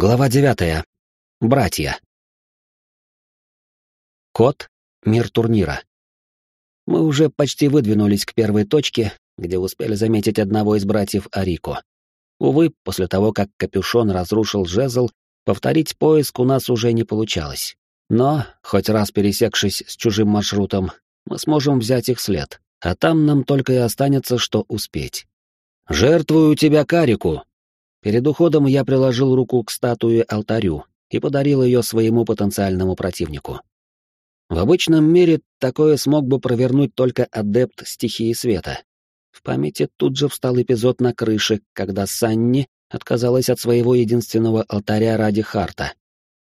Глава девятая. Братья. Код. Мир турнира. Мы уже почти выдвинулись к первой точке, где успели заметить одного из братьев Арико. Увы, после того, как Капюшон разрушил жезл, повторить поиск у нас уже не получалось. Но, хоть раз пересекшись с чужим маршрутом, мы сможем взять их след, а там нам только и останется, что успеть. «Жертвую тебя Карику!» Перед уходом я приложил руку к статуе-алтарю и подарил ее своему потенциальному противнику. В обычном мире такое смог бы провернуть только адепт стихии света. В памяти тут же встал эпизод на крыше, когда Санни отказалась от своего единственного алтаря ради Харта.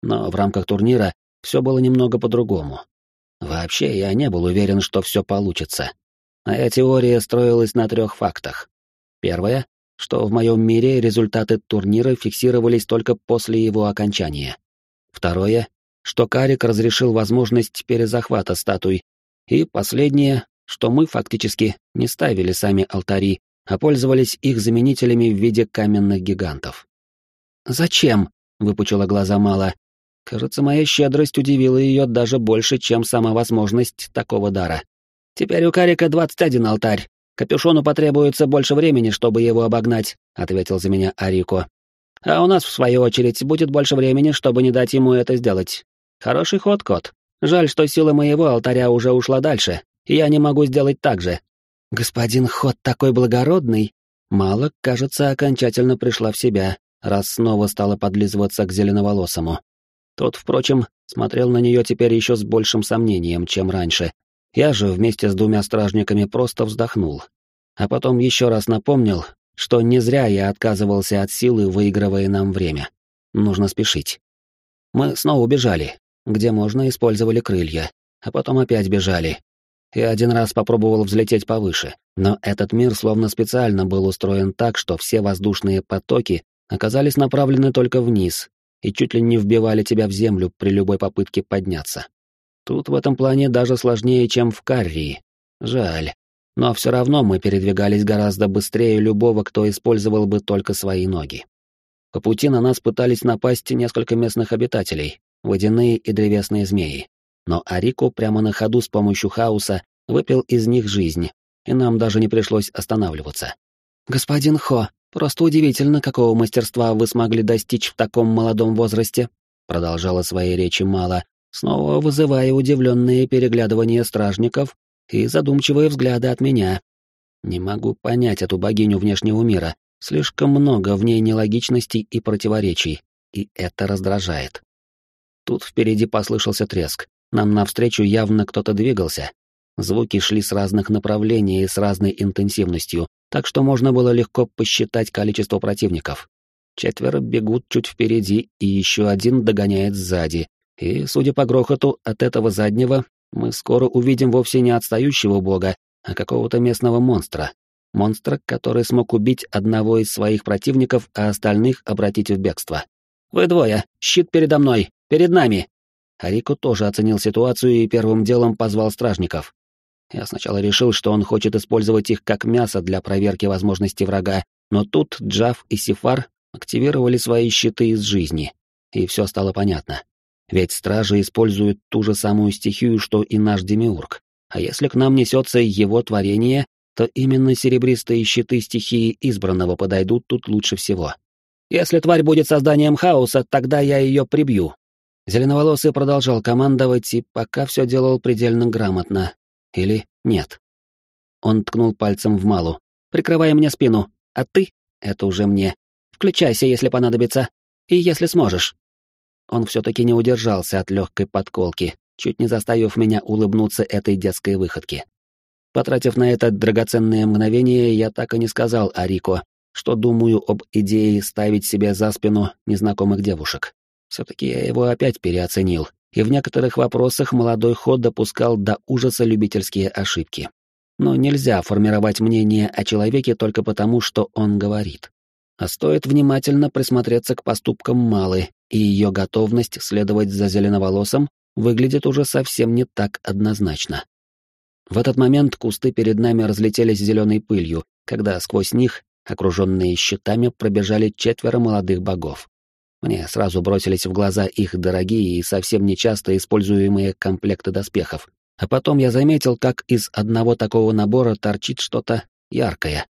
Но в рамках турнира все было немного по-другому. Вообще, я не был уверен, что все получится. Моя теория строилась на трех фактах. Первое что в моем мире результаты турнира фиксировались только после его окончания. Второе, что Карик разрешил возможность перезахвата статуй. И последнее, что мы фактически не ставили сами алтари, а пользовались их заменителями в виде каменных гигантов. «Зачем?» — выпучила глаза Мала. Кажется, моя щедрость удивила ее даже больше, чем сама возможность такого дара. «Теперь у Карика двадцать один алтарь, Капюшону потребуется больше времени, чтобы его обогнать», — ответил за меня Арико. «А у нас, в свою очередь, будет больше времени, чтобы не дать ему это сделать. Хороший ход, кот. Жаль, что сила моего алтаря уже ушла дальше, и я не могу сделать так же». «Господин Ход такой благородный!» Мало, кажется, окончательно пришла в себя, раз снова стала подлизываться к зеленоволосому. Тот, впрочем, смотрел на нее теперь еще с большим сомнением, чем раньше, я же вместе с двумя стражниками просто вздохнул. А потом еще раз напомнил, что не зря я отказывался от силы, выигрывая нам время. Нужно спешить. Мы снова бежали. Где можно, использовали крылья. А потом опять бежали. Я один раз попробовал взлететь повыше, но этот мир словно специально был устроен так, что все воздушные потоки оказались направлены только вниз и чуть ли не вбивали тебя в землю при любой попытке подняться. Тут в этом плане даже сложнее, чем в Каррии. Жаль. Но все равно мы передвигались гораздо быстрее любого, кто использовал бы только свои ноги. По пути на нас пытались напасть несколько местных обитателей, водяные и древесные змеи. Но Арику прямо на ходу с помощью хаоса выпил из них жизнь, и нам даже не пришлось останавливаться. «Господин Хо, просто удивительно, какого мастерства вы смогли достичь в таком молодом возрасте», продолжала свои речи Мала, снова вызывая удивленные переглядывания стражников и задумчивые взгляды от меня. Не могу понять эту богиню внешнего мира, слишком много в ней нелогичностей и противоречий, и это раздражает. Тут впереди послышался треск, нам навстречу явно кто-то двигался. Звуки шли с разных направлений и с разной интенсивностью, так что можно было легко посчитать количество противников. Четверо бегут чуть впереди, и еще один догоняет сзади, и, судя по грохоту от этого заднего, мы скоро увидим вовсе не отстающего бога, а какого-то местного монстра. Монстра, который смог убить одного из своих противников, а остальных обратить в бегство. «Вы двое! Щит передо мной! Перед нами!» Арико тоже оценил ситуацию и первым делом позвал стражников. Я сначала решил, что он хочет использовать их как мясо для проверки возможности врага, но тут Джав и Сифар активировали свои щиты из жизни, и все стало понятно. Ведь стражи используют ту же самую стихию, что и наш демиург. А если к нам несется его творение, то именно серебристые щиты стихии избранного подойдут тут лучше всего. Если тварь будет созданием хаоса, тогда я ее прибью. Зеленоволосый продолжал командовать и пока все делал предельно грамотно. Или нет. Он ткнул пальцем в Малу. «Прикрывай мне спину, а ты — это уже мне. Включайся, если понадобится, и если сможешь». Он все-таки не удержался от легкой подколки, чуть не заставив меня улыбнуться этой детской выходке. Потратив на это драгоценное мгновение, я так и не сказал Арико, что думаю об идее ставить себе за спину незнакомых девушек. Все-таки я его опять переоценил, и в некоторых вопросах молодой ход допускал до ужаса любительские ошибки. Но нельзя формировать мнение о человеке только потому, что он говорит. А стоит внимательно присмотреться к поступкам Малы и ее готовность следовать за зеленоволосым выглядит уже совсем не так однозначно. В этот момент кусты перед нами разлетелись зеленой пылью, когда сквозь них, окруженные щитами, пробежали четверо молодых богов. Мне сразу бросились в глаза их дорогие и совсем нечасто используемые комплекты доспехов. А потом я заметил, как из одного такого набора торчит что-то яркое.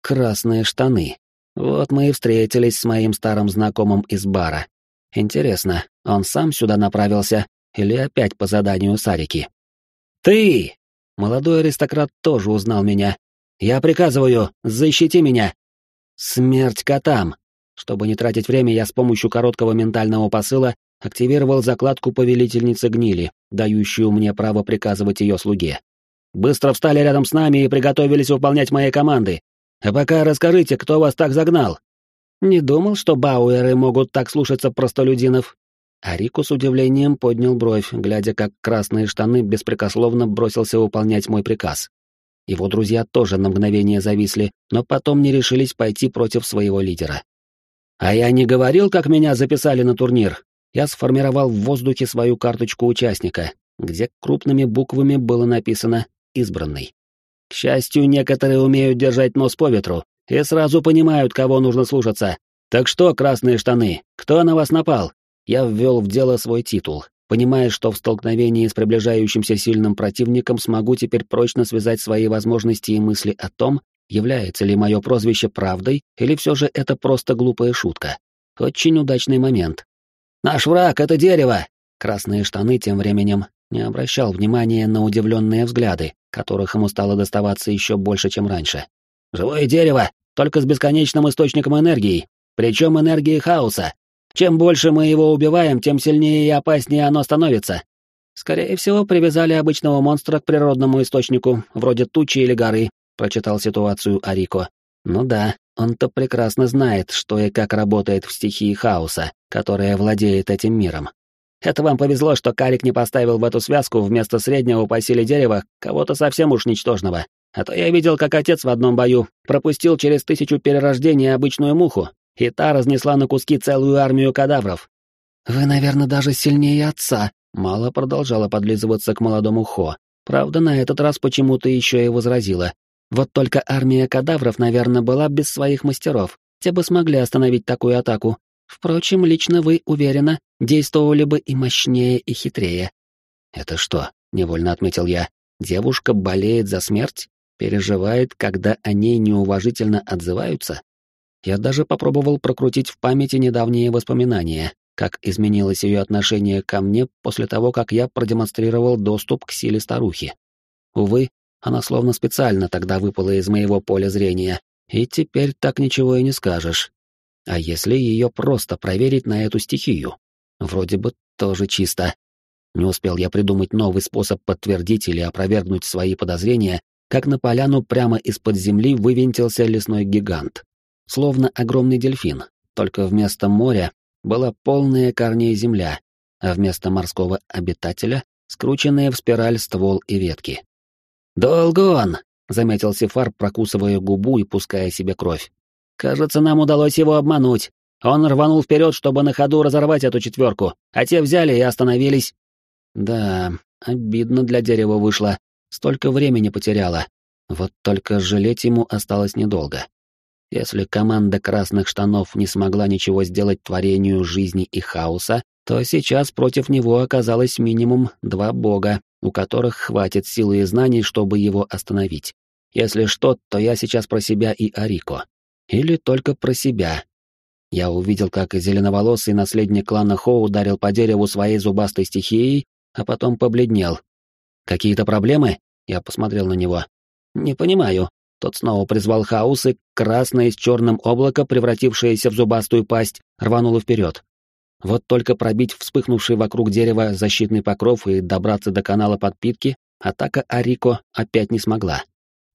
Красные штаны. Вот мы и встретились с моим старым знакомым из бара. Интересно, он сам сюда направился или опять по заданию Сарики? «Ты!» Молодой аристократ тоже узнал меня. «Я приказываю, защити меня!» «Смерть котам!» Чтобы не тратить время, я с помощью короткого ментального посыла активировал закладку повелительницы гнили, дающую мне право приказывать ее слуге. «Быстро встали рядом с нами и приготовились выполнять мои команды. А пока расскажите, кто вас так загнал?» «Не думал, что бауэры могут так слушаться простолюдинов». А Рику с удивлением поднял бровь, глядя, как красные штаны беспрекословно бросился выполнять мой приказ. Его друзья тоже на мгновение зависли, но потом не решились пойти против своего лидера. «А я не говорил, как меня записали на турнир?» Я сформировал в воздухе свою карточку участника, где крупными буквами было написано «Избранный». К счастью, некоторые умеют держать нос по ветру и сразу понимают, кого нужно слушаться. Так что, красные штаны, кто на вас напал? Я ввел в дело свой титул, понимая, что в столкновении с приближающимся сильным противником смогу теперь прочно связать свои возможности и мысли о том, является ли мое прозвище правдой или все же это просто глупая шутка. Очень удачный момент. «Наш враг — это дерево!» Красные штаны тем временем не обращал внимания на удивленные взгляды, которых ему стало доставаться еще больше, чем раньше. «Живое дерево, только с бесконечным источником энергии, причем энергии хаоса. Чем больше мы его убиваем, тем сильнее и опаснее оно становится. Скорее всего, привязали обычного монстра к природному источнику, вроде тучи или горы, прочитал ситуацию Арико. Ну да, он-то прекрасно знает, что и как работает в стихии хаоса, которая владеет этим миром. Это вам повезло, что Карик не поставил в эту связку вместо среднего по силе дерева кого-то совсем уж ничтожного. А то я видел, как отец в одном бою пропустил через тысячу перерождений обычную муху, и та разнесла на куски целую армию кадавров. «Вы, наверное, даже сильнее отца», — мало продолжала подлизываться к молодому Хо. Правда, на этот раз почему-то еще и возразила. Вот только армия кадавров, наверное, была без своих мастеров. Те бы смогли остановить такую атаку. Впрочем, лично вы, уверенно, действовали бы и мощнее, и хитрее. «Это что?» — невольно отметил я. «Девушка болеет за смерть? Переживает, когда о ней неуважительно отзываются?» Я даже попробовал прокрутить в памяти недавние воспоминания, как изменилось ее отношение ко мне после того, как я продемонстрировал доступ к силе старухи. Увы, она словно специально тогда выпала из моего поля зрения, и теперь так ничего и не скажешь. А если ее просто проверить на эту стихию? Вроде бы тоже чисто. Не успел я придумать новый способ подтвердить или опровергнуть свои подозрения, как на поляну прямо из-под земли вывинтился лесной гигант. Словно огромный дельфин, только вместо моря была полная корней земля, а вместо морского обитателя — скрученные в спираль ствол и ветки. «Долго он!» — заметил Сефар, прокусывая губу и пуская себе кровь. Кажется, нам удалось его обмануть. Он рванул вперед, чтобы на ходу разорвать эту четверку, а те взяли и остановились. Да, обидно для дерева вышло. Столько времени потеряла. Вот только жалеть ему осталось недолго. Если команда красных штанов не смогла ничего сделать творению жизни и хаоса, то сейчас против него оказалось минимум два бога, у которых хватит силы и знаний, чтобы его остановить. Если что, то я сейчас про себя и Арико. Или только про себя. Я увидел, как зеленоволосый наследник клана Хоу ударил по дереву своей зубастой стихией, а потом побледнел. «Какие-то проблемы?» Я посмотрел на него. «Не понимаю». Тот снова призвал хаос, и красное с черным облако, превратившееся в зубастую пасть, рвануло вперед. Вот только пробить вспыхнувший вокруг дерева защитный покров и добраться до канала подпитки атака Арико опять не смогла.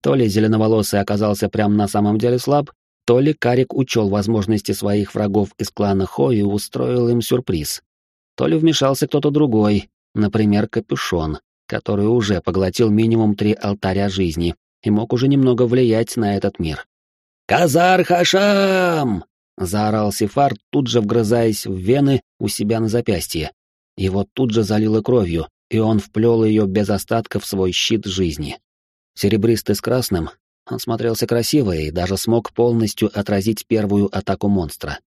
То ли зеленоволосый оказался прямо на самом деле слаб, то ли Карик учел возможности своих врагов из клана Хо и устроил им сюрприз, то ли вмешался кто-то другой, например, Капюшон, который уже поглотил минимум три алтаря жизни и мог уже немного влиять на этот мир. «Казар Хашам!» — заорал Сифар, тут же вгрызаясь в вены у себя на запястье. Его тут же залило кровью, и он вплел ее без остатка в свой щит жизни. Серебристый с красным, он смотрелся красиво и даже смог полностью отразить первую атаку монстра.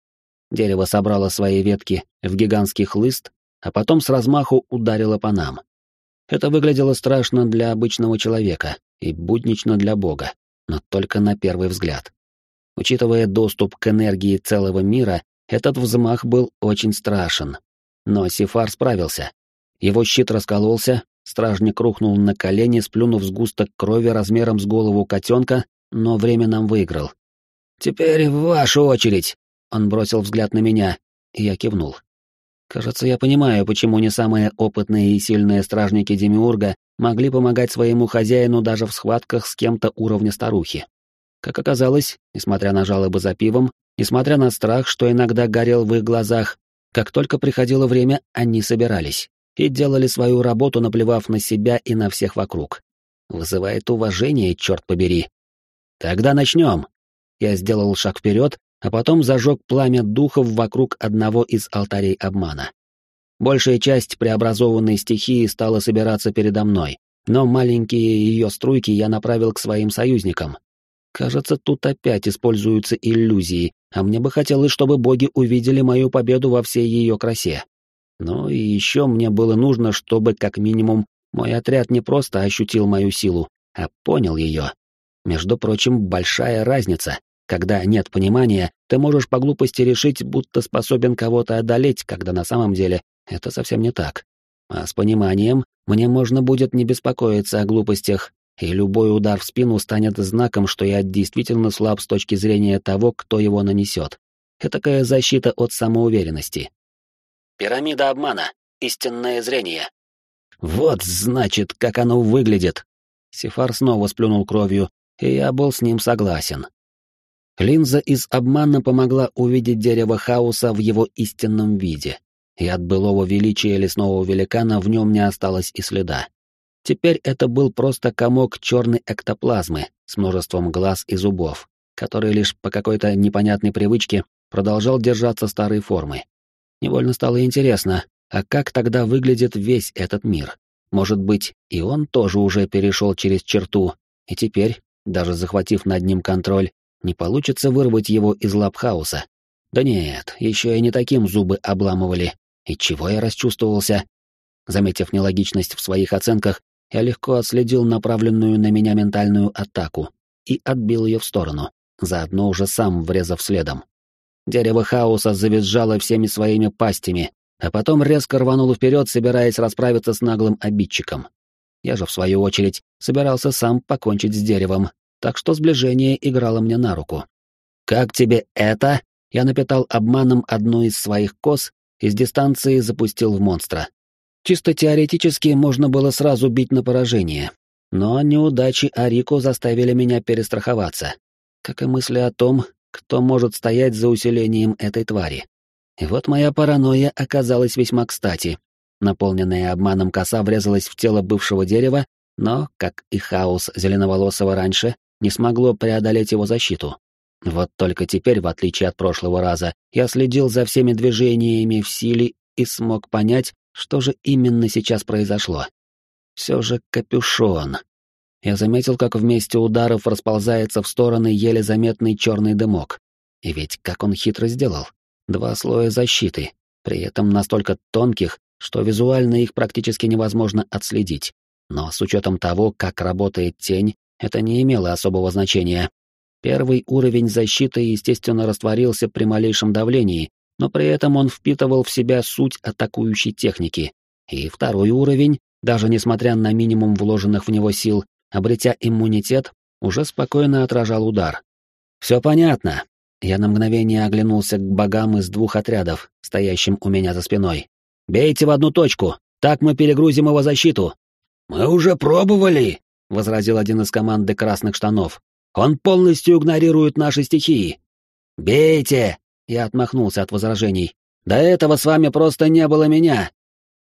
Дерево собрало свои ветки в гигантский хлыст, а потом с размаху ударило по нам. Это выглядело страшно для обычного человека и буднично для бога, но только на первый взгляд. Учитывая доступ к энергии целого мира, этот взмах был очень страшен. Но Сифар справился. Его щит раскололся, стражник рухнул на колени, сплюнув сгусток крови размером с голову котенка, но время нам выиграл. «Теперь ваша очередь!» Он бросил взгляд на меня, и я кивнул. Кажется, я понимаю, почему не самые опытные и сильные стражники Демиурга могли помогать своему хозяину даже в схватках с кем-то уровня старухи. Как оказалось, несмотря на жалобы за пивом, несмотря на страх, что иногда горел в их глазах, как только приходило время, они собирались и делали свою работу, наплевав на себя и на всех вокруг. Вызывает уважение, черт побери. Тогда начнем. Я сделал шаг вперед, а потом зажег пламя духов вокруг одного из алтарей обмана. Большая часть преобразованной стихии стала собираться передо мной, но маленькие ее струйки я направил к своим союзникам. Кажется, тут опять используются иллюзии, а мне бы хотелось, чтобы боги увидели мою победу во всей ее красе. Ну и еще мне было нужно, чтобы, как минимум, мой отряд не просто ощутил мою силу, а понял ее. Между прочим, большая разница. Когда нет понимания, ты можешь по глупости решить, будто способен кого-то одолеть, когда на самом деле это совсем не так. А с пониманием мне можно будет не беспокоиться о глупостях, и любой удар в спину станет знаком, что я действительно слаб с точки зрения того, кто его нанесет. Этакая защита от самоуверенности. Пирамида обмана. Истинное зрение. Вот, значит, как оно выглядит. Сифар снова сплюнул кровью, и я был с ним согласен. Линза из обмана помогла увидеть дерево хаоса в его истинном виде, и от былого величия лесного великана в нем не осталось и следа. Теперь это был просто комок черной эктоплазмы с множеством глаз и зубов, который лишь по какой-то непонятной привычке продолжал держаться старой формы. Невольно стало интересно, а как тогда выглядит весь этот мир? Может быть, и он тоже уже перешел через черту, и теперь, даже захватив над ним контроль, не получится вырвать его из лап хаоса. Да нет, еще и не таким зубы обламывали. И чего я расчувствовался? Заметив нелогичность в своих оценках, я легко отследил направленную на меня ментальную атаку и отбил ее в сторону, заодно уже сам врезав следом. Дерево хаоса завизжало всеми своими пастями, а потом резко рвануло вперед, собираясь расправиться с наглым обидчиком. Я же, в свою очередь, собирался сам покончить с деревом, так что сближение играло мне на руку. «Как тебе это?» Я напитал обманом одну из своих кос и с дистанции запустил в монстра. Чисто теоретически можно было сразу бить на поражение, но неудачи Арико заставили меня перестраховаться, как и мысли о том, кто может стоять за усилением этой твари. И вот моя паранойя оказалась весьма кстати. Наполненная обманом коса врезалась в тело бывшего дерева, но, как и хаос зеленоволосого раньше, не смогло преодолеть его защиту. Вот только теперь, в отличие от прошлого раза, я следил за всеми движениями в силе и смог понять, что же именно сейчас произошло. Все же капюшон. Я заметил, как вместе ударов расползается в стороны еле заметный черный дымок. И ведь как он хитро сделал. Два слоя защиты, при этом настолько тонких, что визуально их практически невозможно отследить. Но с учетом того, как работает тень, это не имело особого значения. Первый уровень защиты, естественно, растворился при малейшем давлении, но при этом он впитывал в себя суть атакующей техники. И второй уровень, даже несмотря на минимум вложенных в него сил, обретя иммунитет, уже спокойно отражал удар. «Все понятно». Я на мгновение оглянулся к богам из двух отрядов, стоящим у меня за спиной. «Бейте в одну точку, так мы перегрузим его защиту». «Мы уже пробовали», — возразил один из команды красных штанов. «Он полностью игнорирует наши стихии». «Бейте!» — я отмахнулся от возражений. «До этого с вами просто не было меня!»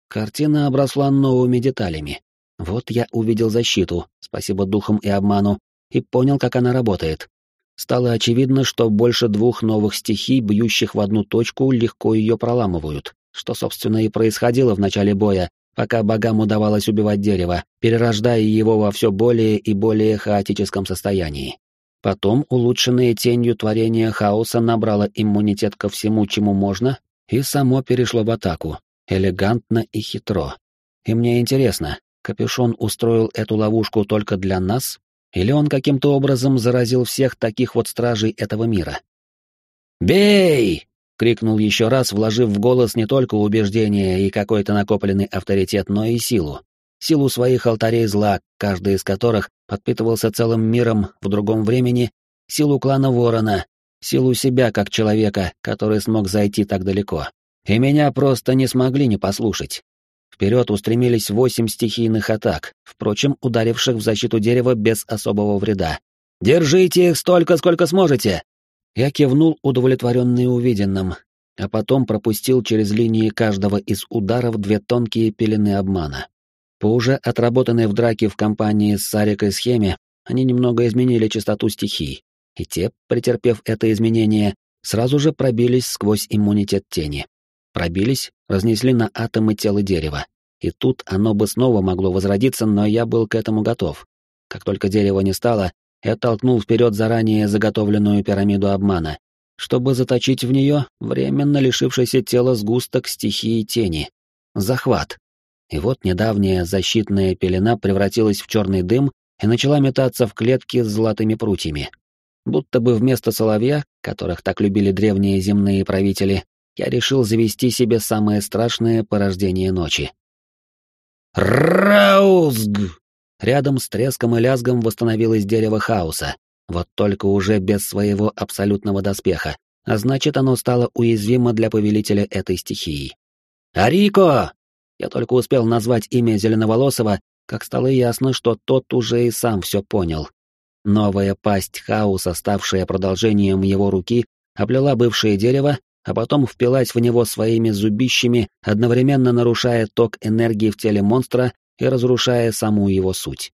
Картина обросла новыми деталями. Вот я увидел защиту, спасибо духам и обману, и понял, как она работает. Стало очевидно, что больше двух новых стихий, бьющих в одну точку, легко ее проламывают, что, собственно, и происходило в начале боя, пока богам удавалось убивать дерево, перерождая его во все более и более хаотическом состоянии. Потом улучшенное тенью творение хаоса набрало иммунитет ко всему, чему можно, и само перешло в атаку, элегантно и хитро. И мне интересно, Капюшон устроил эту ловушку только для нас, или он каким-то образом заразил всех таких вот стражей этого мира? «Бей!» — крикнул еще раз, вложив в голос не только убеждение и какой-то накопленный авторитет, но и силу. Силу своих алтарей зла, каждый из которых подпитывался целым миром в другом времени, силу клана Ворона, силу себя как человека, который смог зайти так далеко. И меня просто не смогли не послушать. Вперед устремились восемь стихийных атак, впрочем, ударивших в защиту дерева без особого вреда. «Держите их столько, сколько сможете!» Я кивнул, удовлетворенный увиденным, а потом пропустил через линии каждого из ударов две тонкие пелены обмана. По уже отработанной в драке в компании с Сарикой схеме, они немного изменили частоту стихий, и те, претерпев это изменение, сразу же пробились сквозь иммунитет тени. Пробились, разнесли на атомы тело дерева. И тут оно бы снова могло возродиться, но я был к этому готов. Как только дерево не стало, я толкнул вперед заранее заготовленную пирамиду обмана, чтобы заточить в нее временно лишившееся тело сгусток стихии тени. Захват. И вот недавняя защитная пелена превратилась в черный дым и начала метаться в клетки с золотыми прутьями. Будто бы вместо соловья, которых так любили древние земные правители, я решил завести себе самое страшное порождение ночи. Раузг! Рядом с треском и лязгом восстановилось дерево хаоса, вот только уже без своего абсолютного доспеха, а значит, оно стало уязвимо для повелителя этой стихии. «Арико!» Я только успел назвать имя Зеленоволосого, как стало ясно, что тот уже и сам все понял. Новая пасть хаоса, ставшая продолжением его руки, оплела бывшее дерево а потом впилась в него своими зубищами, одновременно нарушая ток энергии в теле монстра и разрушая саму его суть.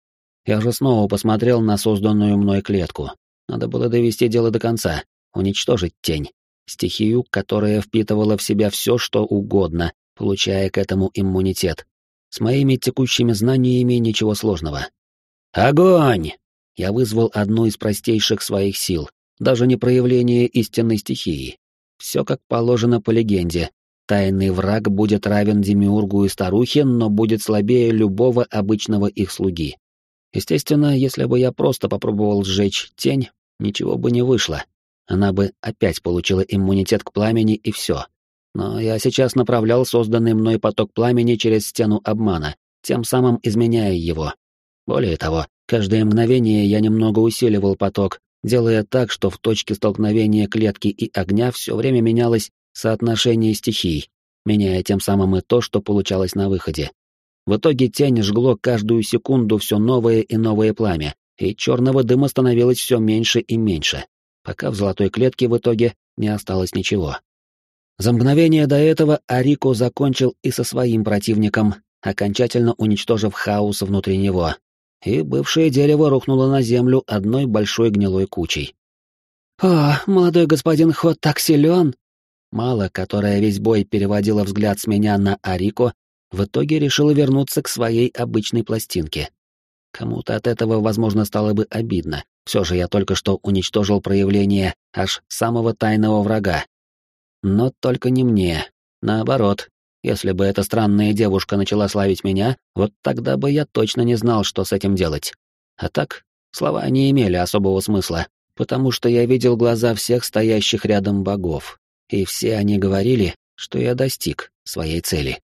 Я же снова посмотрел на созданную мной клетку. Надо было довести дело до конца, уничтожить тень, стихию, которая впитывала в себя все, что угодно, получая к этому иммунитет. С моими текущими знаниями ничего сложного. «Огонь!» Я вызвал одну из простейших своих сил, даже не проявление истинной стихии, все как положено по легенде. Тайный враг будет равен Демиургу и старухе, но будет слабее любого обычного их слуги. Естественно, если бы я просто попробовал сжечь тень, ничего бы не вышло. Она бы опять получила иммунитет к пламени и все. Но я сейчас направлял созданный мной поток пламени через стену обмана, тем самым изменяя его. Более того, каждое мгновение я немного усиливал поток, делая так, что в точке столкновения клетки и огня все время менялось соотношение стихий, меняя тем самым и то, что получалось на выходе. В итоге тень жгло каждую секунду все новое и новое пламя, и черного дыма становилось все меньше и меньше, пока в золотой клетке в итоге не осталось ничего. За мгновение до этого Арико закончил и со своим противником, окончательно уничтожив хаос внутри него, и бывшее дерево рухнуло на землю одной большой гнилой кучей. «О, молодой господин Ход так силен!» Мало, которая весь бой переводила взгляд с меня на Арико, в итоге решила вернуться к своей обычной пластинке. Кому-то от этого, возможно, стало бы обидно. Все же я только что уничтожил проявление аж самого тайного врага. Но только не мне. Наоборот, если бы эта странная девушка начала славить меня, вот тогда бы я точно не знал, что с этим делать. А так, слова не имели особого смысла, потому что я видел глаза всех стоящих рядом богов, и все они говорили, что я достиг своей цели.